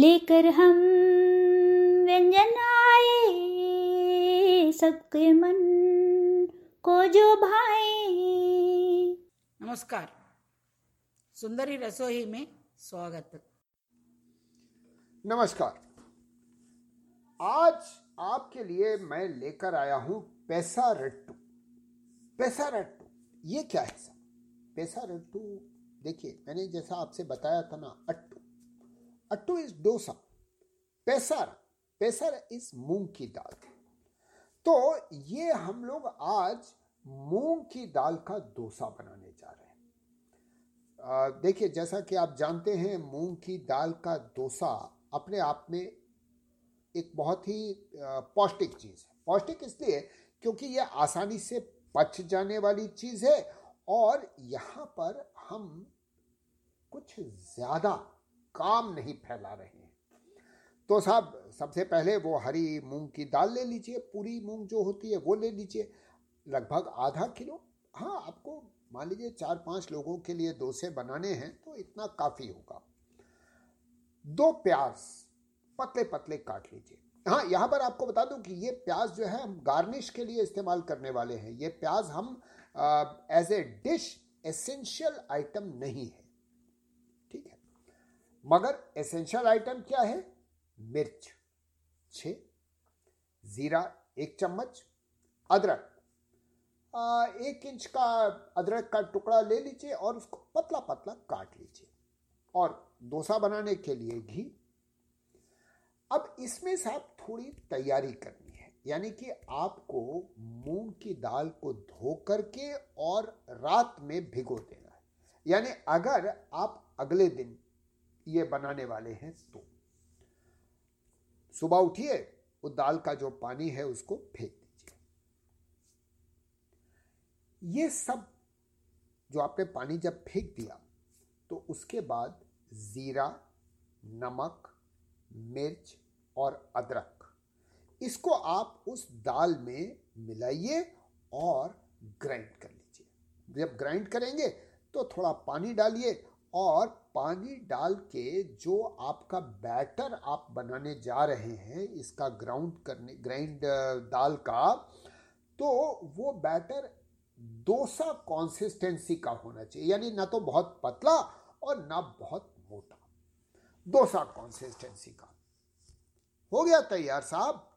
लेकर हम व्यंजन आए। सबके मन को जो भाए। नमस्कार। सुंदरी रसोई में स्वागत। नमस्कार। आज आपके लिए मैं लेकर आया हूँ पैसा रट्टू। पैसा रट्टू ये क्या है सर? पैसा रट्टू देखिए मैंने जैसा आपसे बताया था ना अट्टू इज़ डोसा, पैसर पैसर इज़ मूंग की दाल। तो ये हम लोग आज मूंग की दाल का डोसा बनाने जा रहे हैं। देखिए, जैसा कि आप जानते हैं, मूंग की दाल का डोसा अपने आप में एक बहुत ही पौष्टिक चीज़ है। पौष्टिक इसलिए क्योंकि यह आसानी से पच जाने वाली चीज़ है और यहाँ पर हम कुछ ज़्यादा काम नहीं फैला रहे हैं। तो साहब, सबसे पहले वो हरी मूंग की दाल ले लीजिए, पूरी मूंग जो होती है वो ले लीजिए। लगभग आधा किलो। हाँ आपको मान लीजिए चार पाँच लोगों के लिए डोसे बनाने हैं तो इतना काफ़ी होगा। दो प्याज पतले पतले काट लीजिए। हाँ यहाँ पर आपको बता दूँ कि ये प्याज जो है हम गार्निश के लिए इस्तेमाल करने वाले हैं। ये प्याज हम as a dish essential item नहीं है। मगर एसेंशियल आइटम क्या है? मिर्च। छ। जीरा एक चम्मच। अदरक। आ, एक इंच का अदरक का टुकड़ा ले लीजिए और उसको पतला पतला काट लीजिए। और डोसा बनाने के लिए घी। अब इसमें साहब थोड़ी तैयारी करनी है। यानी कि आपको मूंग की दाल को धो करके और रात में भिगो देना है। यानी अगर आप अगले दिन ये बनाने वाले हैं तो। सुबह उठिए वो दाल का जो पानी है उसको फेंक दीजिए। ये सब जो आपने पानी जब फेंक दिया तो उसके बाद ज़ीरा, नमक, मिर्च और अदरक, इसको आप उस दाल में मिलाइए और ग्राइंड कर लीजिए। जब ग्राइंड करेंगे तो थोड़ा पानी डालिए और पानी डाल के जो आपका बैटर आप बनाने जा रहे हैं, इसका ग्राउंड करने, ग्राइंड दाल का तो वो बैटर डोसा कॉन्सिस्टेंसी का होना चाहिए। यानी ना तो बहुत पतला और ना बहुत मोटा। डोसा कॉन्सिस्टेंसी का। हो गया तैयार साहब।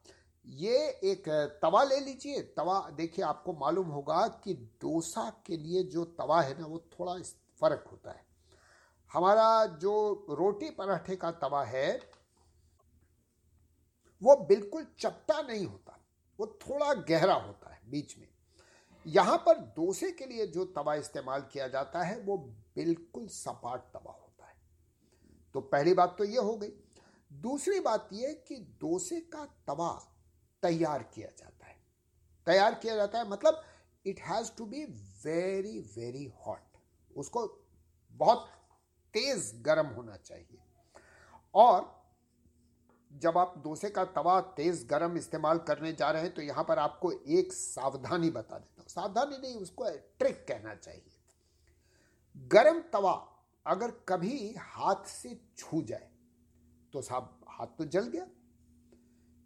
ये एक तवा ले लीजिए। तवा, देखिए आपको मालूम होगा कि डोसा के लिए जो तवा है ना, वो थोड़ा फ़र्क होता है। हमारा जो रोटी पराठे का तवा है, वो बिल्कुल चपटा नहीं होता, वो थोड़ा गहरा होता है बीच में। यहाँ पर डोसे के लिए जो तवा इस्तेमाल किया जाता है, वो बिल्कुल सपाट तवा होता है। तो पहली बात तो ये हो गई। दूसरी बात यह कि डोसे का तवा तैयार किया जाता है। तैयार किया जाता है मतलब it has to be very very hot उसको बहुत तेज गर्म होना चाहिए। और जब आप डोसे का तवा तेज गर्म इस्तेमाल करने जा रहे हैं तो यहाँ पर आपको एक सावधानी बता देता हूँ। सावधानी नहीं, उसको ट्रिक कहना चाहिए। गर्म तवा अगर कभी हाथ से छू जाए तो साहब, हाथ तो जल गया।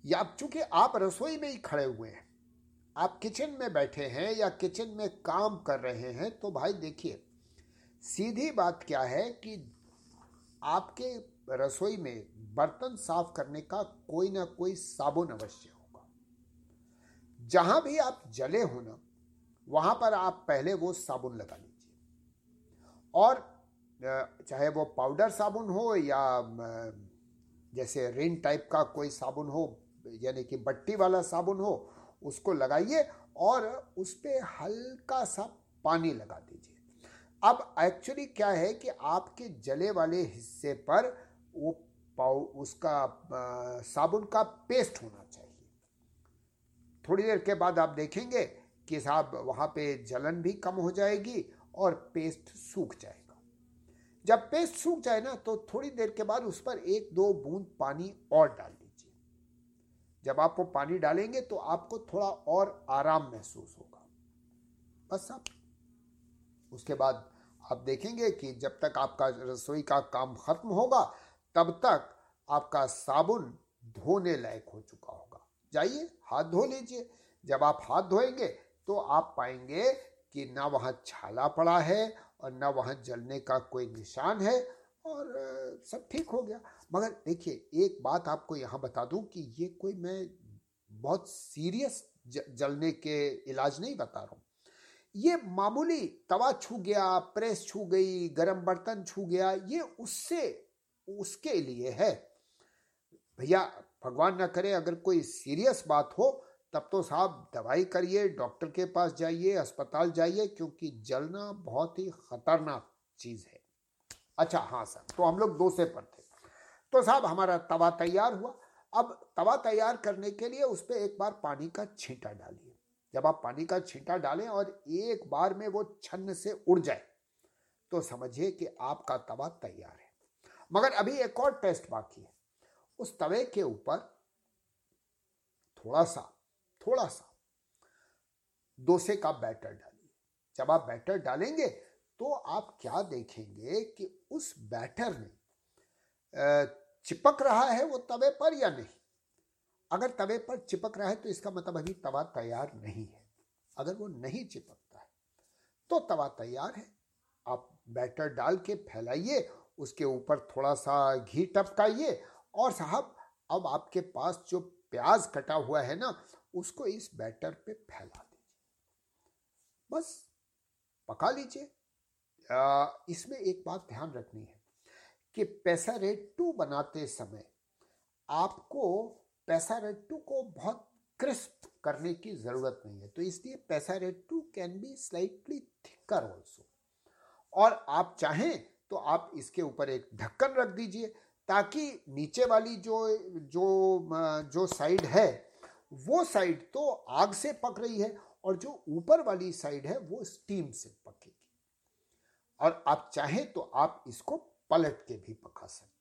या चूँकि आप रसोई में ही खड़े हुए हैं, आप किचन में बैठे हैं या किचन में काम कर रहे हैं तो भाई देखिए सीधी बात क्या है कि आपके रसोई में बर्तन साफ़ करने का कोई ना कोई साबुन अवश्य होगा। जहाँ भी आप जले हो ना, वहाँ पर आप पहले वो साबुन लगा लीजिए। और चाहे वो पाउडर साबुन हो या जैसे रिन टाइप का कोई साबुन हो, यानी कि बट्टी वाला साबुन हो, उसको लगाइए और उस पर हल्का सा पानी लगा दीजिए। अब एक्चुअली क्या है कि आपके जले वाले हिस्से पर वो पाउ, उसका साबुन का पेस्ट होना चाहिए। थोड़ी देर के बाद आप देखेंगे कि साहब वहाँ पे जलन भी कम हो जाएगी और पेस्ट सूख जाएगा। जब पेस्ट सूख जाए ना तो थोड़ी देर के बाद उस पर एक दो बूंद पानी और डाल दीजिए। जब आप वो पानी डालेंगे तो आपको थोड़ा और आराम महसूस होगा। बस आप उसके बाद आप देखेंगे कि जब तक आपका रसोई का काम खत्म होगा, तब तक आपका साबुन धोने लायक हो चुका होगा। जाइए, हाथ धो लीजिए। जब आप हाथ धोएँगे तो आप पाएँगे कि ना वहाँ छाला पड़ा है और ना वहाँ जलने का कोई निशान है और सब ठीक हो गया। मगर देखिए, एक बात आपको यहाँ बता दूँ कि ये कोई मैं बहुत सीरियस जलने के इलाज नहीं बता रहा हूँ। ये मामूली तवा छू गया, प्रेस छू गई, गरम बर्तन छू गया, ये उससे, उसके लिए है। भैया, भगवान ना करे, अगर कोई सीरियस बात हो, तब तो साहब दवाई करिए, डॉक्टर के पास जाइए, अस्पताल जाइए, क्योंकि जलना बहुत ही खतरनाक चीज़ है। अच्छा हाँ सर तो हम लोग दो से पर थे। तो साहब, हमारा तवा तैयार हुआ। अब तवा तैयार करने के लिए उस पर एक बार पानी का छींटा डालिए। जब आप पानी का छींटा डालें और एक बार में वो छन्न से उड़ जाए तो समझिए कि आपका तवा तैयार है। मगर अभी एक और टेस्ट बाकी है। उस तवे के ऊपर थोड़ा सा थोड़ा सा डोसे का बैटर डालिए। जब आप बैटर डालेंगे तो आप क्या देखेंगे कि उस बैटर में चिपक रहा है वो तवे पर या नहीं? अगर तवे पर चिपक रहा है तो इसका मतलब अभी तवा तैयार नहीं है। अगर वो नहीं चिपकता है तो तवा तैयार है। आप बैटर डाल के फैलाइए, उसके ऊपर थोड़ा सा घी टपकाइए और साहब, अब आपके पास जो प्याज कटा हुआ है ना, उसको इस बैटर पे फैला दीजिए। बस, पका लीजिए। इसमें एक बात ध्यान रखनी है कि पैसा रेट टू बनाते समय आपको पेसारेट्टू को बहुत क्रिस्प करने की ज़रूरत नहीं है। तो इसलिए pesarattu can be slightly thicker also और आप चाहें तो आप इसके ऊपर एक ढक्कन रख दीजिए ताकि नीचे वाली जो जो जो साइड है, वो साइड तो आग से पक रही है और जो ऊपर वाली साइड है, वो स्टीम से पकेगी। और आप चाहें तो आप इसको पलट के भी पका सकते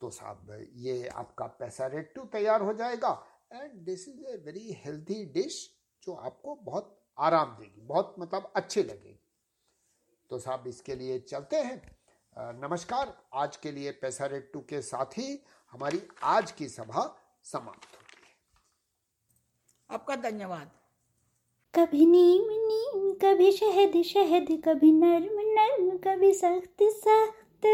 तो साहब ये आपका पैसा रेट्टू तैयार हो जाएगा। And this is a very healthy dish जो आपको बहुत आराम देगी बहुत मतलब अच्छी लगेगी। तो साहब इसके लिए चलते हैं। नमस्कार। आज के लिए पैसा रेट्टू के साथ ही हमारी आज की सभा समाप्त होती है। आपका धन्यवाद। कभी नीम नीम कभी शहद शहद कभी नर्म नर्म कभी सख्त सख्त।